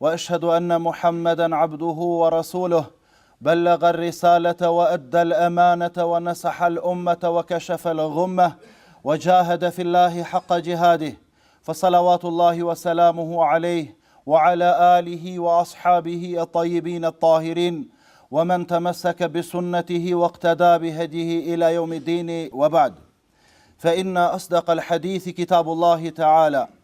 واشهد ان محمدا عبده ورسوله بلغ الرساله وادى الامانه ونصح الامه وكشف الغمه وجاهد في الله حق جهاده فصلوات الله وسلامه عليه وعلى اله واصحابه الطيبين الطاهرين ومن تمسك بسنته واقتدى بهديه الى يوم الدين وبعد فان اصدق الحديث كتاب الله تعالى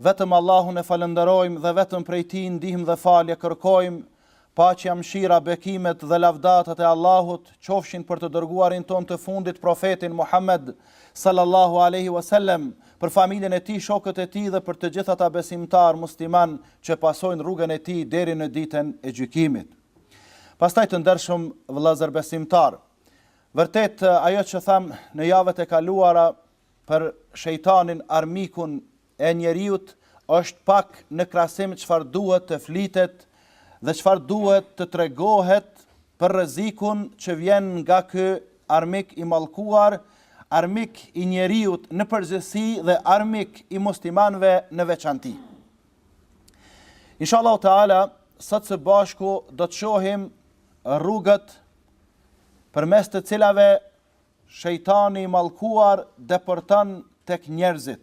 Vetëm Allahun e falënderojmë dhe vetëm prej Tij ndihmë dhe falje kërkojmë, paqja, mëshira, bekimet dhe lavdatat e Allahut qofshin për të dërguarin tonë të fundit Profetin Muhammed, sallallahu alejhi ue sellem, për familjen e tij, shokët e tij dhe për të gjithë ata besimtarë musliman që pasojnë rrugën e tij deri në Ditën e Gjykimit. Pastaj të ndershëm vëllezër besimtarë, vërtet ajo që thamë në javët e kaluara Për shejtanin armikun e njeriut është pak në krahasim çfarë duhet të flitet dhe çfarë duhet të tregohet për rrezikun që vjen nga ky armik i mallkuar, armik i njeriut në përgjithësi dhe armik i muslimanëve në veçanti. Inshallahu Teala sot së bashku do të shohim rrugët përmes të cilave shejtani i mallkuar depërton tek njerëzit.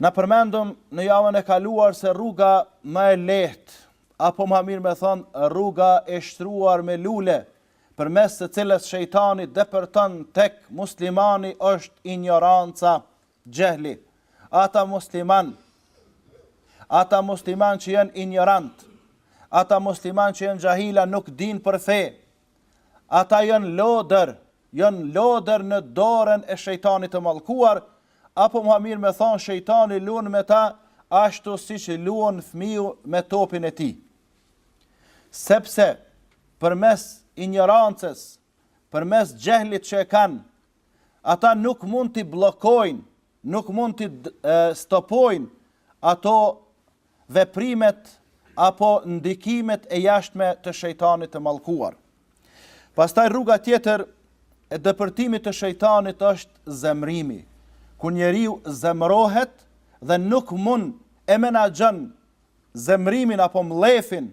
Na përmendëm në javën e kaluar se rruga ma e lehtë, apo ma mirë me thonë rruga e shtruar me lule, përmes së cilës shejtani depërton tek muslimani është injoranca, xhehli. Ata muslimanë, ata muslimanë që janë injorantë, ata muslimanë që janë xhahila nuk dinë për fe, Ata janë lodër, janë lodër në dorën e shejtanit të mallkuar, apo ma mirë me thonë shejtani luan me ta ashtu siç luan fëmiu me topin e tij. Sepse përmes injorancës, përmes xhehlit që e kanë, ata nuk mund t'i bllokojnë, nuk mund t'i stopojnë ato veprimet apo ndikimet e jashtme të shejtanit të mallkuar. Pastaj rruga tjetër e depërtimit të shejtanit është zemrimi, kur njeriu zemrohet dhe nuk mund e menaxhon zemrimin apo mllefin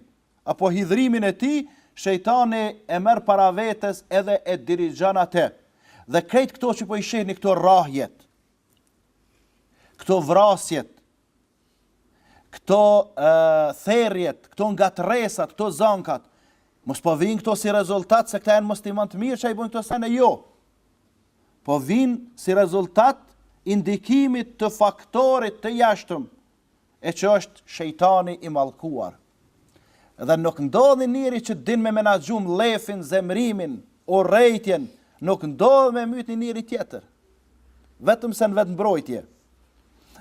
apo hidhrimin e tij, shejtani e merr para vetes edhe e dirigjon atë. Dhe krejt këto që po i shihni këto rrahjet, këto vrasjet, këto therjet, këto ngatërresat, këto zënkat, mos po vijnë këto si rezultat se këta janë muslimanë të mirë që i bojnë këto sene, jo. Po vijnë si rezultat i ndikimit të faktorit të jashtëm, e që është shejtani i mallkuar. Dhe nuk ndodhi njeri që din me menaxhu mllefin, zemërimin, urrejtjen, nuk ndodh me myt një njeri tjetër. Vetëm se në vetëmbrojtje.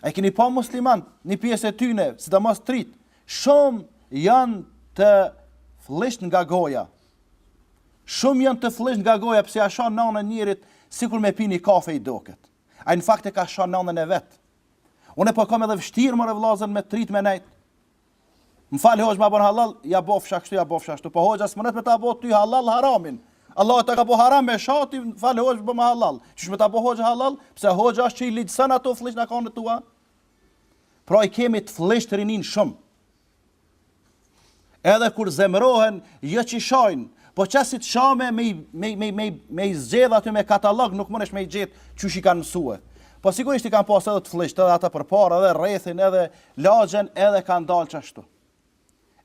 E keni pa muslimant, një pjesë e tyne, sidomos t'rit, shumë janë të flliqt nga goja. Shumë janë të flliqt nga goja, pse e shan nanën njerit, sikur me pi një kafe i doket. Ai në fakt e ka sha nanën e vet. Unë e po kam edhe vështirë more vllazën me t'rit me nejtë. Mfal hoxhë ma bon hallall, ja bofsha kështu, ja bofsha ashtu, po hoxha s'munet me ta bo ty hallall haramin. Allahu ta ka bo haram me sha ti, fal hoxhë bonma hallall. Qysh me ta bo hoxha hallall? Pse hoxha është që i ligjëson ato flliqsina t'tua? Pra i kemi të flliqt rinin shumë. Edhe kur zemrohen, jo që shajnë, po qesi të shame me, me, me, me, me i zgjedh aty me katalog, nuk munesh me i gjet qysh i kanë mësu. Po sigurisht i kanë pas edhe të flliqt, edhe ata përpara, edhe rrethin, edhe Lagjen edhe kan dal qashtu.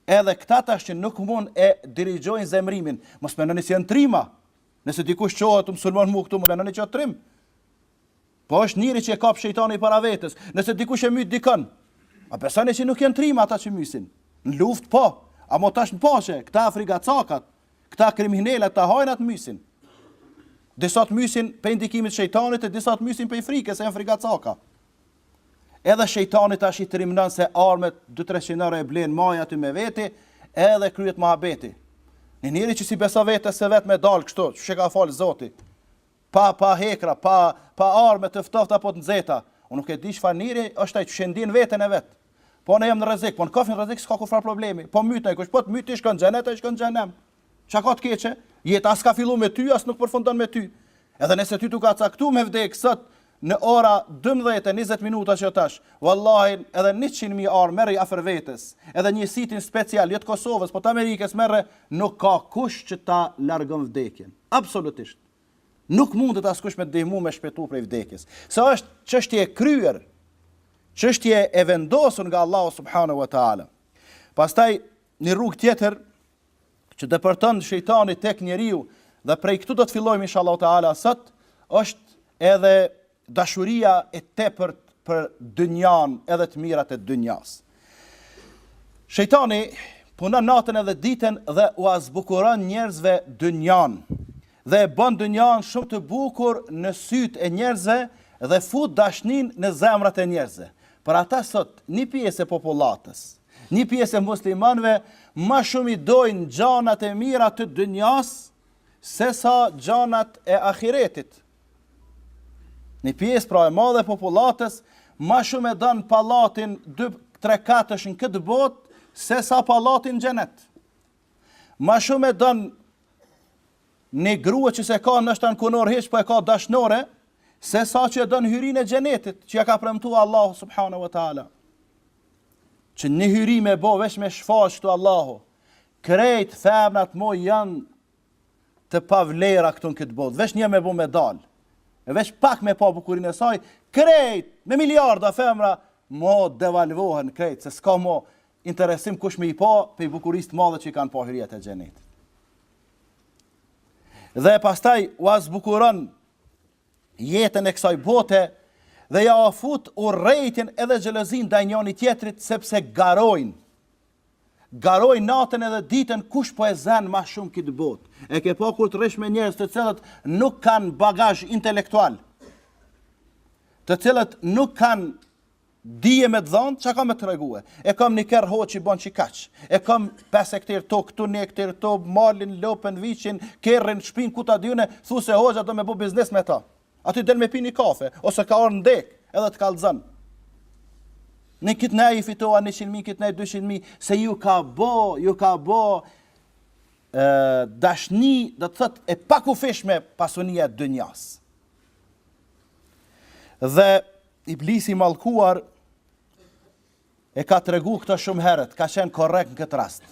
Edhe kta tash që nuk mun e dirigjojn zemrimin, mos menoni se jan trima, nëse dikush çohet m'sulmon mu ktu mos menoni që osht trim, po ësht njeri që e kap shejtani para vetes, nëse dikush e myt dikon, a besoni që nuk jan trima ata që mysin, në luft po, amo tash në paqe, kta frikacakat, kta kriminelat, kta hajnat mysin, disa të mysin pej ndikimit të shejtanit e disa të mysin pej frikes se jan frikacaka. Edhe shejtani tash i trimnon se armët dy tre qin euro e blen maje aty me veti edhe kryhet muhabeti. Një njeri që s'i beson vetes se vet me dal kështu, qysh e ka fal Zoti. Pa pa hekra, pa pa armë të ftohta apo të nxehta. Unë nuk e di çfarë njeri është ai që sheh, ndin veten e vet. Po ne jam në rrezik, po n'kofsh në rrezik s'ka kurfar problemi. Po t'myt aj kush, po të myt ti shkon xhenet ai shkon xhehenem. Çka ka të keqe? Jeta as ka fillu me ty, as nuk përfundon me ty. Edhe nëse ty t'u ka caktu me vdek sot, në ora 12.20 minuta qetash, vallahi edhe 100 mi roje merri afer vetes, edhe njësitin special, jo të Kosovës, po të Amerikes merre, nuk ka kush që ta largon vdekjen. Absolutisht. Nuk mundet askush me të ndihmu me shpetu prej vdekjes. Se është çështje e kryer, çështje e vendosur nga Allahu Subhanehu Wa Ta'ala. Pastaj, një rrug tjetër, që depërton shejtani tek njeriu dhe prej këtu do të fillojmë inshallah taala sot është edhe dashuria e tepërt për dynjan edhe të mirat e dynjas. Shejtani punon natën edhe ditën dhe ua zbukuron njerëzve dynjan. dhe e bon dynjanë shumë të bukur në sytë e njerëzve dhe fut dashninë në zemrat e njerëzve. Për ata sot, një pjesë e popullatës, një pjesë e muslimanëve ma shumë i dojnë gjanat e mira të dynjasë sesa gjanat e ahiretit. Një pjesë pra e madhe e popullatës ma shumë e don pallatin dy tre katësh në këtë botë sesa pallatin xhenet. Ma shumë e don një grua që s'e ka nashtë në kunorë hiç, po e ka dashnore, se sa që e don hyrinë e xhenetit, që ja ka premtu Allahu subhanehu wa ta'ala. Që një hyri me bo veç me shfaq këtu Allahu, krejt femnat mo janë të pavlera këtu në këtë botë, veç nja me bo me dalë, veç pak me pa bukurinë e saj, krejt me miliarda femra, mo devalvohen krejt, se s'ka mo, Interesim kush me i pa pej bukurisë të madhe që i kanë pa hyritë e xhenetit. Dhe pastaj ua zbukuron jetën e kësaj bote dhe ja u fut urrejtjen edhe xhelozinë ndaj njëri tjetrit sepse garojnë. Garojnë natën edhe ditën kush po e zen ma shumë këtë botë. E ke pa kur të rrish me njerëz të cilët nuk kanë bagazh intelektual, të cilët nuk kanë Dije me të dhanë, ça ka me të tregue? E kam një kerr hoxhë, bon qikaq. E kam pesë hektarë tokë këtu, një hektarë to, malin, lopën, viçin, kerrin, shpinë, ku ta di unë, thu ti se hoxha do me bo biznes me ta. Aty del me pi një kafe, ose ka ardhë n'dekë, edhe të kallëzon. Në kit' punë i fitova 100 mijë, kit' punë 200 mijë, se ju ka bo, ju ka bo, e, dashni, do të thët, e pakufishme pasunia e dynjasë. Dhe Iblisi i mallkuar e ka tregu këtë shumë herët, ka qenë korrekt në këtë rast.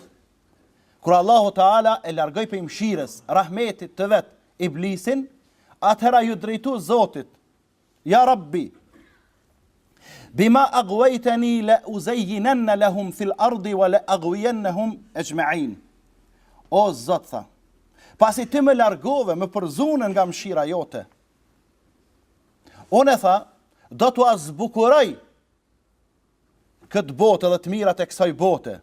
Kur Allahu Teala e largoi prej mëshirës, rahmetit të vet Iblisin, atëherë ju drejtu Zotit, ja Rabbi, bima agvejteni le uzejjinenne lehum fil ardi wa le ugvijennehum exhmein. O Zot, tha, pasi ti më largove, më përzune nga mshira jote, Unë tha, do t'ua zbukuroj këtë botë edhe të mirat e kësaj bote.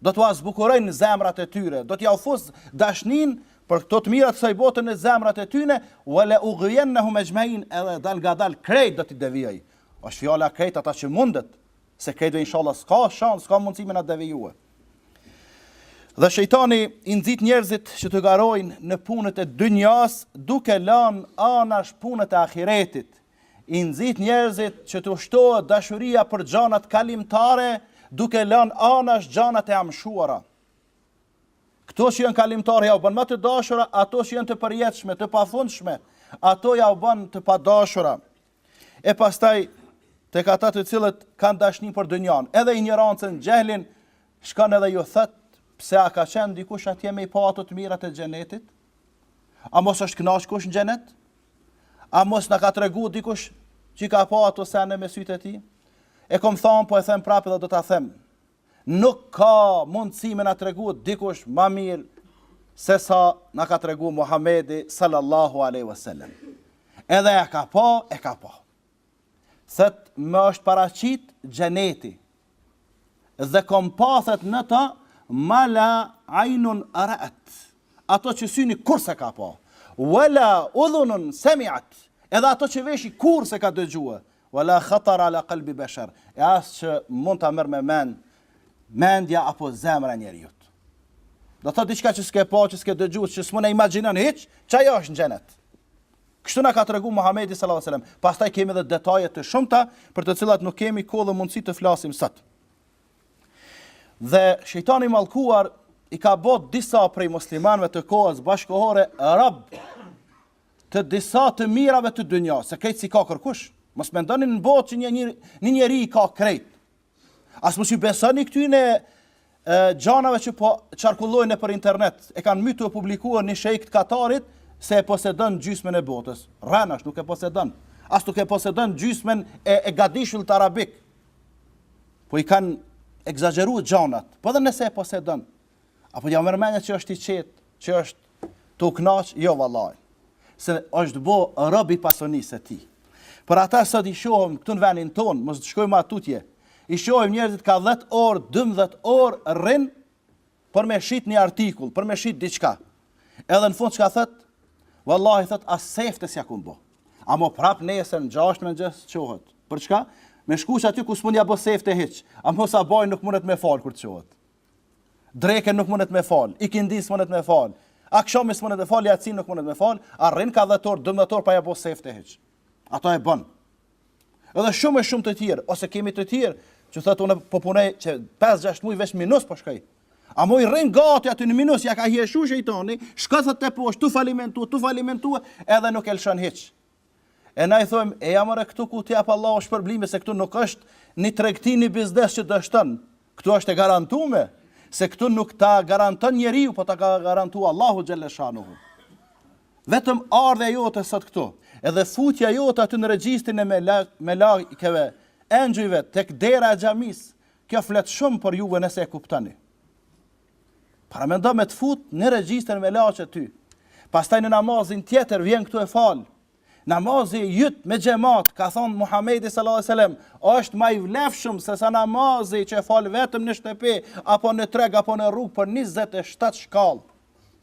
Do t'ua zbukuroj në zemrat e tyre, do t'jau fus dashninë për këto të mirat kësaj bote në zemrat e tyne, ue le ugvijennehum exhmein edhe dal nga dal krejt do t'i devijoj. Osht fjala krejt ata që mundet, se krejtve inshallah s'ka shans, s'ka mundësi me na devijue. Dhe Shejtani i nxit njerëzit që të garojnë në punët e dynjas, duke lanë anash punët e ahiretit. I nxit njerëzit që t'u shtohet dashuria për gjanat kalimtare, duke lanë anash gjanat e amshuara. Këto që janë kalimtare jau bën ma të dashura, ato që janë të përjetshme, të pafundshme, ato jau bën të padashura. E pastaj tek ata të cilët kanë dashni për dynjanë, edhe injorancën, xhehlin, shkon edhe ju thotë, pse a ka qenë dikush atje me i pa ato të mirat e xhenetit? A mos është kënaq kush në xhenet? A mos na ka tregu dikush që i ka pa ato sene me sytë e tij? E kom than, po e them prapë dhe do ta them. Nuk ka mundësi me na tregu dikush ma mirë se sa na ka tregu Muhamedi sallallahu alejhi ve sellem. Edhe e ka pa, e ka pa. Thotë më është paraqit xheneti dhe kom pa thotë në të ma la ainun ra'at. Ato që syni kurrë s'e ka pa. Wala udhunun sami'at. Edhe ato që veshi kurrë s'e ka dëgjue. Wa la khatar ala qalbi bashar, e as që mund ta merr me men mendja apo zemra e njeriut. Do të thotë diçka që s'ke pa, që s'ke dëgjuar, që s'mund e imagjinon hiç, qajo është në xhenet. Kështu na ka treguar Muhamedi sallallahu alajhi wasallam. Pastaj kemi edhe detaje të shumta për të cilat nuk kemi kohë dhe mundësi të flasim sot. Dhe shejtani i mallkuar i ka bo disa prej muslimanëve të kohës bashkëkohore rob të disa të mirave të dynjasë, se krejt s'i ka kërkush. Mos mendoni në botë që një njeri, një njeri i ka krejt. As mos i besoni këtyne gjanave që po qarkullojnë për internet, e kanë mytu e publikuar një shejk të Katarit se e posedon gjysmën e botës. Rrenë asht, nuk e posedon. As nuk e posedon gjysmën e, e gadishullit arabik. Po i kanë ekzagjeru gjanat, po edhe nëse e posedon. A po ja merr mendja që është i qetë, që është tu u knaq, jo vallaj. Se është bo rob i pasonisë së tij. Për ata sot i shohim këtu në vendin tonë, mos të shkojmë atutje. I shohim njerëzit ka 10 orë, 12 orë rrin për me shit një artikull, për me shit diçka. Edhe në fund çka thot? Wallahi thot as sefte s'ja kum bo. Amo prap nesër në gjashtë mëngjes çohet. Për çka? Me shku aty ku s'mund ja bo sefte hiç. Amo sabahin nuk mundet me fal kur çohet. Drekën nuk mundet me fal, ikindin s'mundet me fal, akshamin s'mundet me fal, jacin nuk mundet me fal, a rrin ka 10 orë, 12 orë pa ja bo sefte hiç. Ato e bën. Edhe shumë e shumë të tjerë, ose kemi të tjerë, që thotë unë po punoj që 5-6 muaj veç minus po shkoj. Amo i rrin gati aty në minus, ja ka hijeshu shejtani, shkon te poshtë, tu falimentu, tu falimentu, edhe nuk e lëshon hiç. E na i thojmë, eja more këtu ku të japë Allahu shpërblime se këtu nuk është një tregti një biznes që dështon, këtu është e garantuar se këtu nuk ta garanton njeriu, po ta ka garantuar Allahu xhelle shanuhu. Vetëm ardhja jote sot këtu, edhe futja jote aty në regjistrin e melaikeve, engjëjve tek dera e xhamisë, kjo flet shumë për juve nëse e kuptoni. Paramendo me të fut në regjister melaqet ty. Pastaj në namazin tjetër vjen këtu e fal. Namazi yt me xhemat, ka thënë Muhamedi sallallahu alaihi wasallam, është më i vlefshëm se sa namazi që e fal vetëm në shtëpi apo në treg apo në rrugë për njëzet e shtatë shkallë.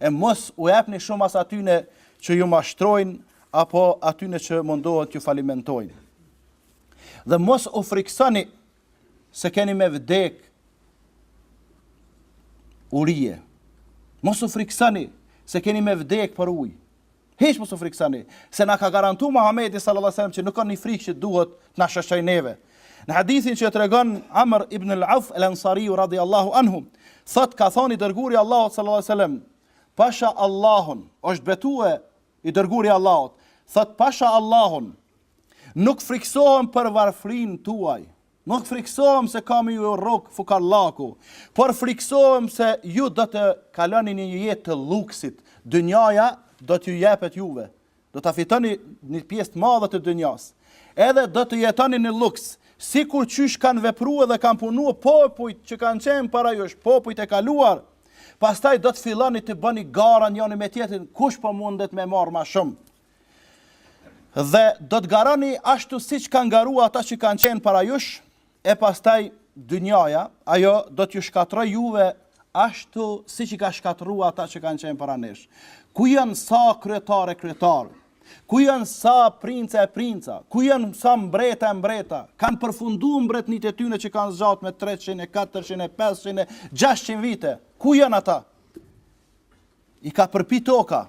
E mos u jepni shumë as atyne që ju mashtrojnë, apo atyne që mundohen t'ju falimentojnë. Dhe mos u friksoni se keni me vdek urije. Mos u friksoni se keni me vdek për ujë. Hiç mos u frikësoni, se na ka garantu Muhamedi sallallahu alaihi wasallam që nuk ka një frikë që duhet të na shoqërojë neve. Në hadithin që e tregon Amr ibn al-Auf al-Ansari radhiyallahu anhu, thot ka thon i dërguari i Allahut sallallahu alaihi wasallam, pasha Allahun, është betue i dërguari i Allahut, thot pasha Allahun, nuk frikësohem për varfrinë tuaj. Nuk frikësohem se ka me ju rrok fukarllaku, por frikësohem se ju do të kaloni në një jetë të lluksit, dynjaja do t'ju jepet juve, do ta fitoni një pjesë të madhe të dynjas, edhe do të jetoni në lluks, sikur qysh kanë vepruar dhe kanë punuar popujt që kanë qenë para jush, popujt e kaluar, pastaj do të filloni të bëni gara njëri me tjetrin, kush po mundet me marr ma shumë. Dhe do të garoni ashtu siç kanë garuar ata që kanë qenë para jush, e pastaj dynjaja, ajo do t'ju shkatërrojë juve ashtu siç i ka shkatërruar ata që kanë qenë para nesh. Ku janë sa kryetarë e kryetarë? Ku janë sa princa e princa, ku janë sa mbreta e mbreta, kanë përfundu mbretnitë e tyne që kanë zgjatë me 300, 400, 500, 600 vite, ku janë ata? I ka përpi toka,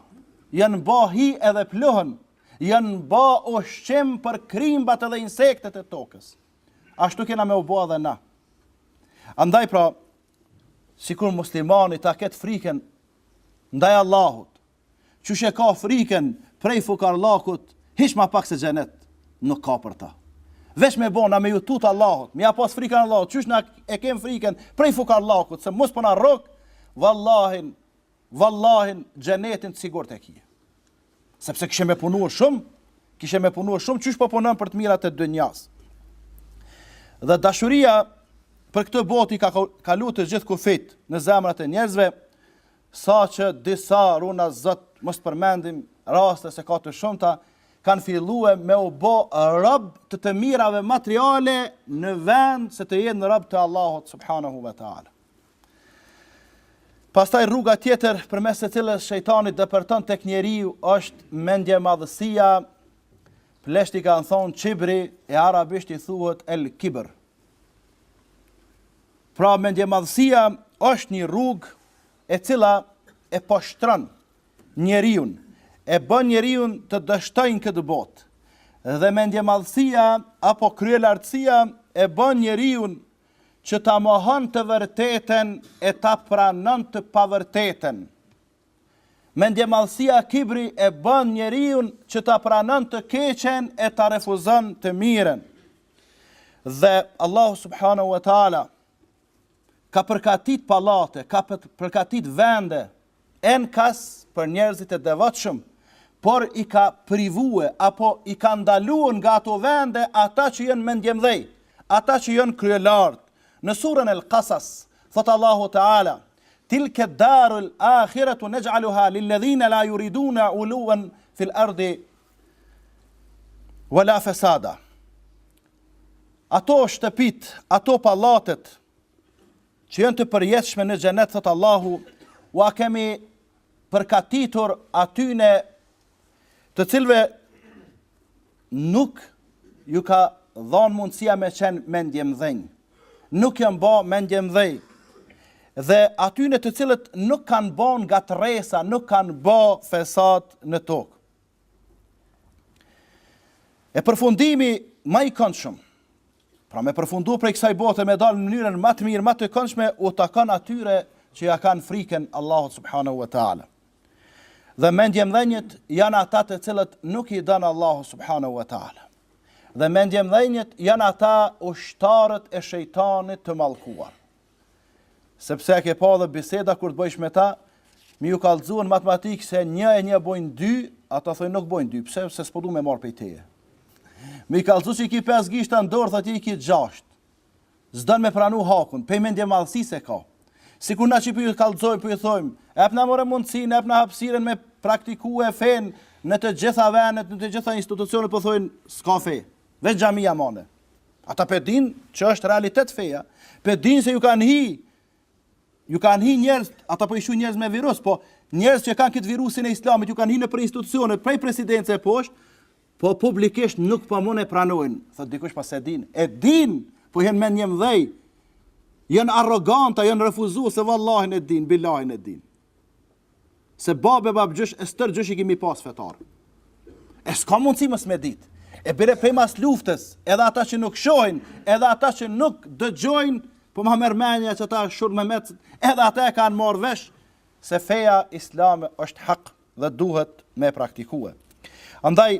janë ba hi edhe pluhun, janë ba ushqim për krimbat edhe insektet e tokës. Ashtu kena me u bo edhe na. Andaj pra, sikur muslimani ta ketë frikën ndaj Allahut, qysh e ka frikën prej fukarllakut, hiç ma pak se xhenet nuk ka për të. Veç me bo na me iu tut Allahut, me ia pas frikën Allahut, qysh e kem frikën prej fukarllakut, se mos po na rrok, vallahin, vallahi xhenetin të sigurt e ki. Sepse kishe me punuar shumë, kishe me punuar shumë qysh po punon për të mirat e dynjas. Dhe dashuria për këtë botë i ka kalu të gjithë kufijt në zemrat e njerëzve, sa që disa runa Zot mos përmendim raste se ka të shumta kanë filluar me u bë rob të të mirave materiale në vend se të jenë rob të Allahut subhanahu wa taala. Pastaj rruga tjetër përmes së cilës shejtani depërton tek njeriu është mendjemadhësia, pleqtë i kanë thonë qibri e arabisht i thuhet el kibër. Pra mendjemadhësia është një rrugë e cila e poshtron njeriun, e bën njeriun të dështon në këtë botë, dhe mendjemadhësia apo kryelartësia e bën njeriun që ta mohon të vërtetën e ta pranon të pavërtetën. Mendjemadhësia kibri e bën njeriun që ta pranon të keqen e ta refuzon të mirën. Dhe Allahu subhanahu wa taala ka përgatit pallate, ka përgatit vende Enkas për njerëzit e devotshëm, por i ka privue apo i ka ndalue nga ato vende ata që janë mendjemdhej, ata që janë kryelartë. Në surën El-Kasas, thotë Allahu Teala, Tilke darul ahiretu nexh'aluha lilledhine la juridune uluan fil ardi wala fesada. Ato shtëpitë, ato pallatet, Që janë të përjetshme në Xhenet, thotë Allahu, ua kemi përgatitur atyne të cilëve nuk ju ka dhanë mundësia me qenë mendjemdhenj. Nuk janë ba mendjemdhej. Dhe atyne të cilët nuk kanë ba ngatërresa, nuk kanë ba fesad në tokë. E përfundimi ma i këndshëm, Pra me përfundu prej kësaj bote me dalë në mënyrën më të mirë, më të këndshme, u takon atyre që ia kanë frikën Allahut subhanahu wa taala. Dhe mendjemdhënjët janë ata të cilët nuk i don Allahu subhanahu wa taala. Dhe mendjemdhënjët janë ata ushtarët e shejtanit të mallkuar. Sepse e ke pa edhe biseda kur të bëjsh me ta, mi ju kallëzu n'matematikë se një e një bojnë dy, ata thojnë nuk bojnë dy, pse, se s'po du me marrë pej teje. Me i kallëzu që i ki 5 gishta në dorë, thotë ti i ki 6. S'don me pranu hakun, pej mendjemadhësisë që ka. Sikur na që po ju kallëzojmë, për po ju thojmë, epna more mundësinë, epna hapsirën me praktikue fenë në të gjitha venet, në të gjitha institucionet, për po thojnë, s'ka fe. Veç xhamia jonë. Ata pe din që është realitet feja, pe din se ju kanë hi, ju kanë hi njerëz, ata po i shuhin njerëz me virus, po njerëz që e kanë këtë virusin e islamit, ju kanë hi nëpër institucionet, prej presidence e poshtë, po publikisht nuk po mun e pranojnë, tha dikush po a s'e din, e din, po janë menjemdhej, janë arroganta, janë refuzues, se vallahin e din, bilahin e din. Se babë e babëgjysh e stërgjysh i kemi pas fetar. E s'ka mundësi mos me ditë. E bile prej mas luftës, edhe ata që nuk shohin, edhe ata që nuk dëgjojnë, po ma merr menja që ata shurdhmemecë, edhe ata e kanë marrë vesh, se feja islame është hak dhe duhet me e praktikue. Andaj,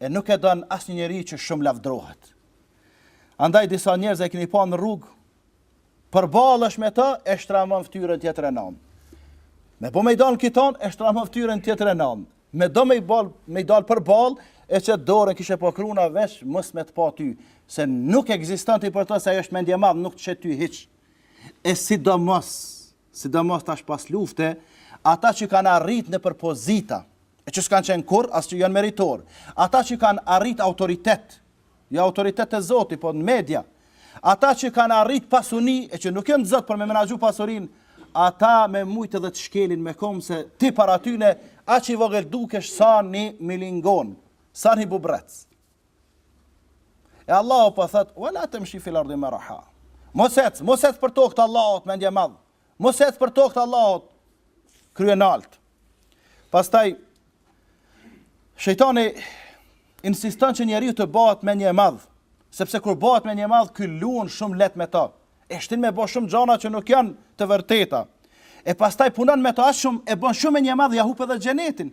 e nuk e don asnjë njeri që shumë lavdërohet. Andaj disa njerëz e keni pa në rrugë, përballesh me të e shtremon fytyrën në tjetrën anë. Me provu me i dalë kësajt e shtremon fytyrën në tjetrën anë. Me do me i bal, me i dalë përballë, e çon dorën kishe po kruhet veç, mos me të pa ty, se nuk ekziston ti për të se ai është mendjemadh, nuk të sheh ty hiç. E sidomos, sidomos tash pas lufte, ata që kanë arrit nëpër pozita, e që s'kanë qenë kurrë, as që janë meritorë, ata që kanë arrit autoritet, jo autoritet te Zoti, po në media, ata që kanë arrit pasuni, e që nuk janë të zot për me menaxhu pasurinë, ata me mujtë edhe të shkelin me komë se ti para tyne, aq i vogël dukesh sa një milingonë, sa një bubrrec. E Allahu po thot, "Wala tamshi fil ardi maraha." Mos ec, mos ec për tokë të Allahut mendjemadh. Mos ec për tokë të Allahut kryenalt. Pastaj shejtani insiston që njeriu të bëhet menjemadh, sepse kur bëhet menjemadh ky luan shumë lehtë me to. E shtin me bo shumë gjana që nuk janë të vërteta. E pastaj punon me to shumë e bën shumë menjemadh ja hup edhe xhenetin.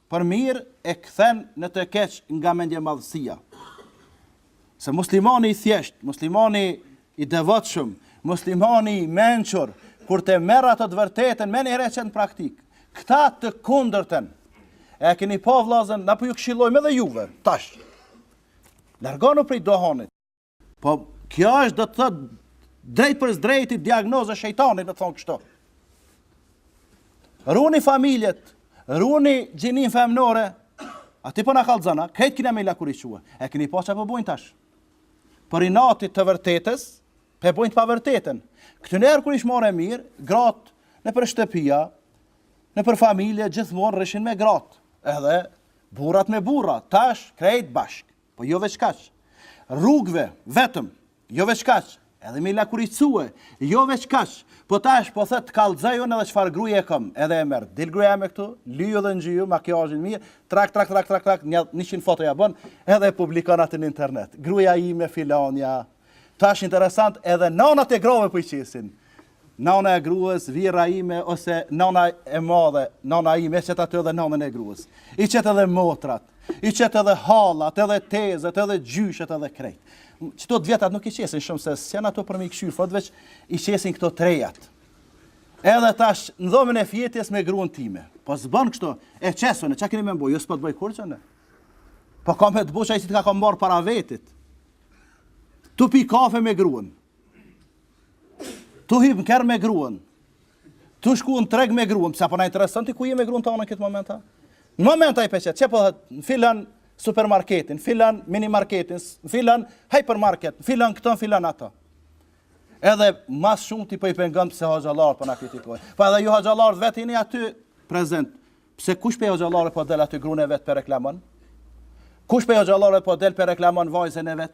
Për mirë e kthen në të keq nga mendjemadhësia. Se muslimani i thjeshtë, muslimani i devotshëm, muslimani i mençur, kur ta merr atë të vërtetën, menjiherë e qet në praktikë. Këta të kundërten, e keni pa vllazën, na po ju këshillojmë edhe juve, tash. Largonu prej dohanit. Po, kjo është do të thot drejtpërdrejt diagnozë e shejtanit, ne thojmë kështu. Runi familjet, runi gjininë femnore, A ti po na kallzon, a? Këta kena me lakuriqu. E keni pa çfarë po bojnë tash? Për inat të vërtetës, pe bojnë të pavërtetën. Këtu njëherë kur ish marrë e mirë, gratë nëpër shtëpia, nëpër familje, gjithmonë rrishin me gratë. Edhe burrat me burra, tash krejt bashkë. Po jo veç kaq. Rrugëve, vetëm. Jo veç kaq. Edhe me i lakuriqsue. Jo veç kaq. Po tash po thot të kallxoj unë edhe çfarë gruje e kom. Edhe e merr. Dil gruja ime këtu, lyju edhe ngjyju makiazhin mirë, trak trak trak trak trak, një 100 foto ja bon, edhe e publikon atë në internet. Gruja ime filonja. Tash interesant, edhe nanat e grave po i qesin. Nana e grues, vjerra ime ose nana e madhe, nana ime, e qet aty edhe nanën e grues. I qet edhe motrat, i qet edhe hallat, edhe tezet, edhe gjyshet, edhe krejt. Qëto të vjetrat nuk i qesin shumë, se s'janë ato për me i kshyrë fort, veç i qesin këto t'rejat. Edhe tash, në dhomën e fjetjes me gruen time. Po s'bën kështu, e qes unë, çka keni me m'bo, jo s'po të bëj kurgjo unë. Po ka me të bo qai si të ka marrë para vetit. Tu pi kafe me gruen. Tu hypë në kerr me gruen. Tu shku në treg me gruen. Pse po na intereson ti ku je me gruen tonde në këtë moment? Në moment ai pe qet, qe po thot, në filan supermarketin, në filan minimarketin, në filan hypermarket, në filan këto, në filan ato. Edhe ma së shumti po i pengon pse hoxhallarët po na kritikojnë. Po edhe ju hoxhallar vetë jeni aty prezent. Pse kush pe hoxhallar po del aty gruen e vet pe reklamon? Kush pe hoxhallar po del pe reklamon vajzën e vet?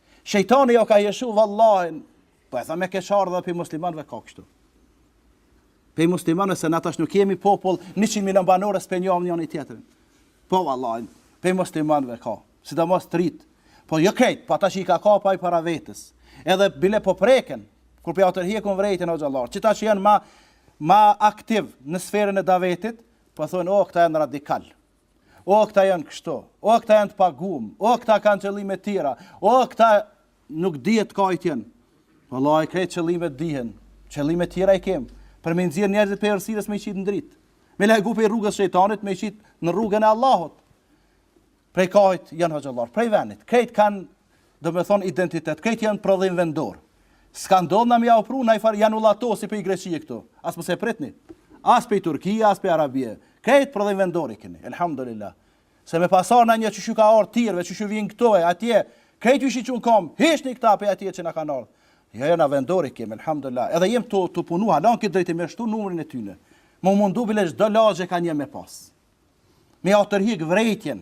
Shejtani ja ka hijeshu vallahi, po e tham me keqardhje edhe prej muslimanëve ka kështu. Prej muslimanëve se ne tash nuk jemi popull, 100 milion banorë s'pe njohim njëni tjetrin. Po vallahi, prej muslimanëve ka, sidomos të ritë. Po jo krejt, po qata që i ka kap ai para vetes. Edhe bile po preken, kur po ja tërhjekin vrejtjen hoxhallarët, qita që janë ma, ma aktiv në sferën e davetit, po thonë, o, këta janë radikalë. O, këta janë kështu. O, këta janë të pagum. O, këta kanë qëllime tjera. O, këta nuk dihet kahit janë. Vallahi krejt qëllimet dihen. Qëllime tjera i kem. Për me i nxjerrë njerëzit prej errësirës me i qitë në dritë. Me largu prej rrugës shejtanit me i qitë në rrugën e Allahut. Prej kahit janë hoxhallarët. Prej venit. Krejt kanë do me thonë identitet, krejt janë prodhim vendor. S'ka ndodhë me na pru najfarë Janullatosi prej Greqie këtu. As mos e pritni. As prej Turkie, as prej Arabie. Krejt prodhim vendor i keni. Elhamdulillah. Se me pas ardhë një qysh u ka ardhë tjerve, qysh u vijnë këtu e atje, këtë ju ishit çu në kom, hiqni këta prej atje që na kanë ardhë. Jo, jo, na vendor i kemi, elhamdulillah. Edhe jem tu, tu punu hala n'këtë drejtim me shtu numrin e tyne. Me u mundu bile çdo lagje ka një me pas. Me ja tërhek vrejtjen,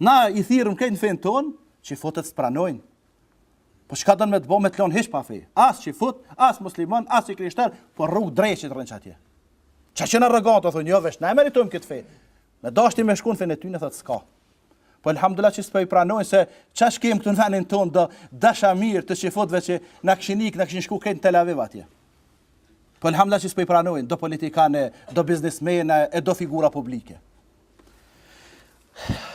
Na i thirrim krejt në fenë tonë, çifutët s'pranojnë. Po çka don me të bo me të lonë hiç pa fe. As çifut, as musliman, as i krishter, po rrugë dreqit rrënç atje. Qaq janë arroganta, thonë, jo veç na e meritojmë këtë fe. Me dasht ti me shku në fenë e tyne, thotë, s'ka. Po elhamdulilah që s'po i pranojnë se qysh kem këtu në venin tonë do dashamirë të çifutve që na kishin ikë, na kishin shku krejt në Tel Aviv atje. Po elhamdulilah që s'po i pranojnë, do politikanë, do biznismenë, e do figura publike.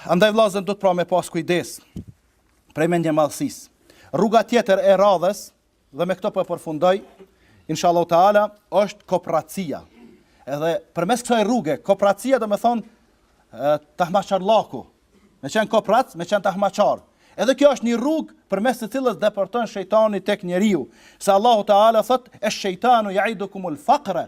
Andaj vllazën do t'prani me pas kujdes prej mendjemadhësisë. Rruga tjetër e radhës dhe me këtë po e përfundoj, inshallah taala, është koprracia. Edhe përmes kësaj rruge, koprracia do me thonë tahmaqarllaku, me qenë koprrac, me qenë tahmaqar. Edhe kjo është një rrugë përmes së cilës deporton shejtani tek njeriu. Se Allahu Teala thot, "Esh shejtanu ya'idukumul faqr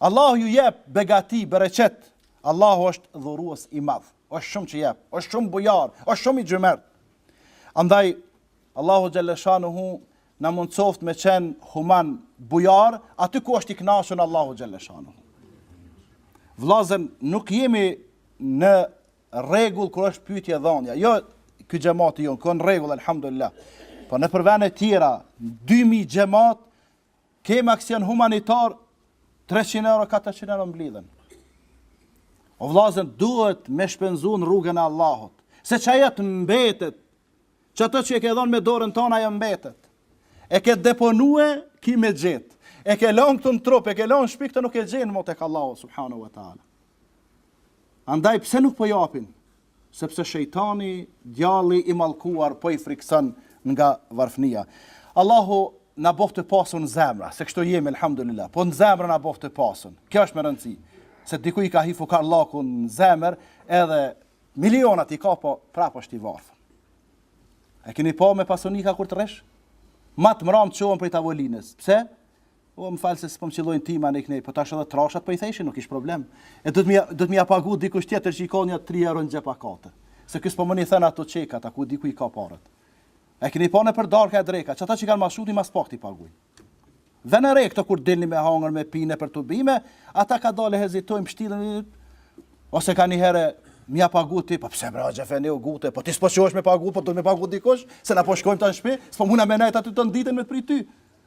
Allahu ju jep begati, bereqet, Allahu është dhurues i madh, është shumë që jep, është shumë bujar, është shumë i xhymert. Andaj, Allahu xheleshanuhu na mundësoftë me qenë human bujar, aty ku është i knaqun Allahu xheleshanuhu. Vllazën, nuk jemi në rregull kur është pytje dhanja, jo ky xhemati jonë, ka'n rregull, alhamdulillah. Po nëpër vene tjera, 2.000 xhemat, Kemi aksion humanitar, 300 euro, 400 euro mblidhen. O vllazën, duhet me shpenzu në rrugën e Allahut. Se qaja të mbetet, qato që e ke dhonë me dorën tone aja mbetet. E ke deponue, ki me gjet. E ke lonë këtë n'trup, e ke lonë shpi këtë nuk e gjen mo tek Allahu, subhanahu wa ta'ala. Andaj, pse nuk po japin? Sepse shejtani, djalli i mallkuar po i frikëson nga varfënia. Allahu na boftë të pasun në zemra, se kështu jemi elhamdulilah, po në zemra na boftë të pasun. Kjo është me rëndësi. Se dikuj i ka hi fukarllaku në zemër, edhe milionat i ka, po prap është i varfën. E keni pa me pasanika kur të rrish? Ma t'mram çohen prej tavolinës. Pse? O më fal se s'po më qëllojnë tima ne kënej, po tash edhe t'trashat po i theshin, nuk ish problem. E do të më do të m'ia pagu dikush tjetër që i ka nja 3 euro në xhep a katër. Se ky s'po më ni thën ato çekat, a ku di unë ku i ka parat. E keni pa nëpër darka e dreka, qata që kanë ma shumti ma së pakti pagujnë. Vëne re këto kur dilni me hangër me pi nëpër tubime, ata kadalë hezitojnë pshtillen ose kanjëherë m'ia pagu ti, po pse bre hoxhë efeni u ngute, po ti s'po qosh me pagu, po do me pagu dikush, se na po shkojmë tanë në shtëpi, s'po muna me nejt aty tanë ditën me prit ty.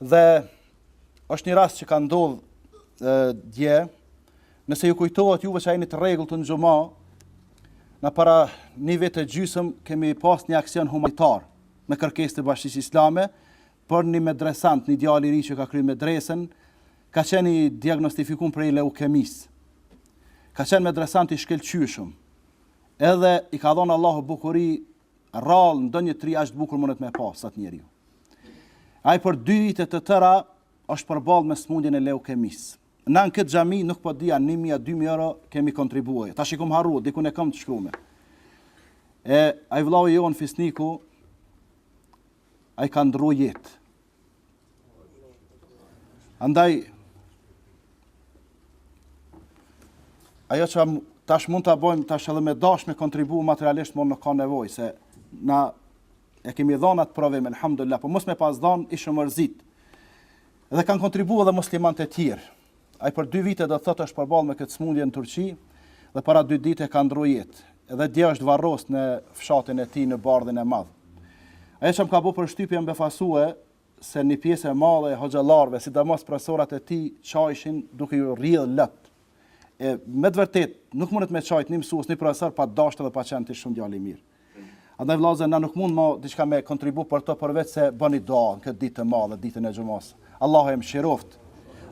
Dhe është një rast që ka ndodhë dje, nëse ju kujtohet juve që jeni të rregullt në xhuma, na para një vit e gjysëm kemi pas një aksion humanitar në kërkesë të Bashkësisë islame, për një medresant, një djal i ri që ka kry medresen, ka qenë i diagnostifikum prej leukemisë. Ka qenë medresant i shkelqyshëm. Edhe i ka dhonë Allahu bukuri rrallë ndonjë t'ri aq të bukur mundet me pa sot njeriu. Ai për dy vite të tëra është përballë me sëmundjen e leukemisë. Na n'këtë xhami nuk po di a 1000 a 2000 euro kemi kontribue. Tash i kam harruar, dikun e kam të shkrume. E ai vëllau jonë Fisniku ai ka ndrru jetë. Andaj, ajo që tash mund ta bojmë, tash edhe me dash me kontribu materialisht, mo nuk ka nevoj, se na e kemi dhon atë provim, elhamdulilah, po mos me pas dhonë, ishëm mërzit. Dhe kanë kontribu edhe muslimant e tjerë, Ai për dy vite do thotë është përballë me këtë sëmundje në Turqi dhe para dy dite ka ndrru jetë. Edhe dje është varros në fshatin e tij në Bardhin e Madh. Ajo që më ka bo përshtypje m'ka befasue se një pjesë e madhe e hoxhallarëve, sidomos profesorat e tij, qajshin duke ju rrjedhë lot. E me të vërtetë nuk mundet me qajtë një mësues, një profesor pa dashtë edhe pa qenë ti shumë djalë i mirë. Andaj vëllazër, na nuk mund më diçka me kontribu për të përveç se bëni dua në këtë ditë të madhe, ditën e xumës. Allahu e mëshiroft.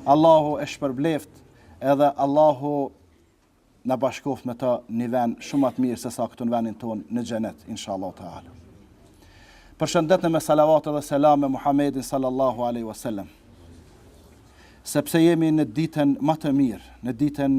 Allahu e shpërbleft edhe Allahu na bashkoft me të një vend shumë më të mirë se sa këtu në vendin tonë në xhenet inshallah taala. Përshëndeteni me salavat dhe selame Muhammedin sallallahu alaihi wasallam. Sepse jemi në ditën më të mirë, në ditën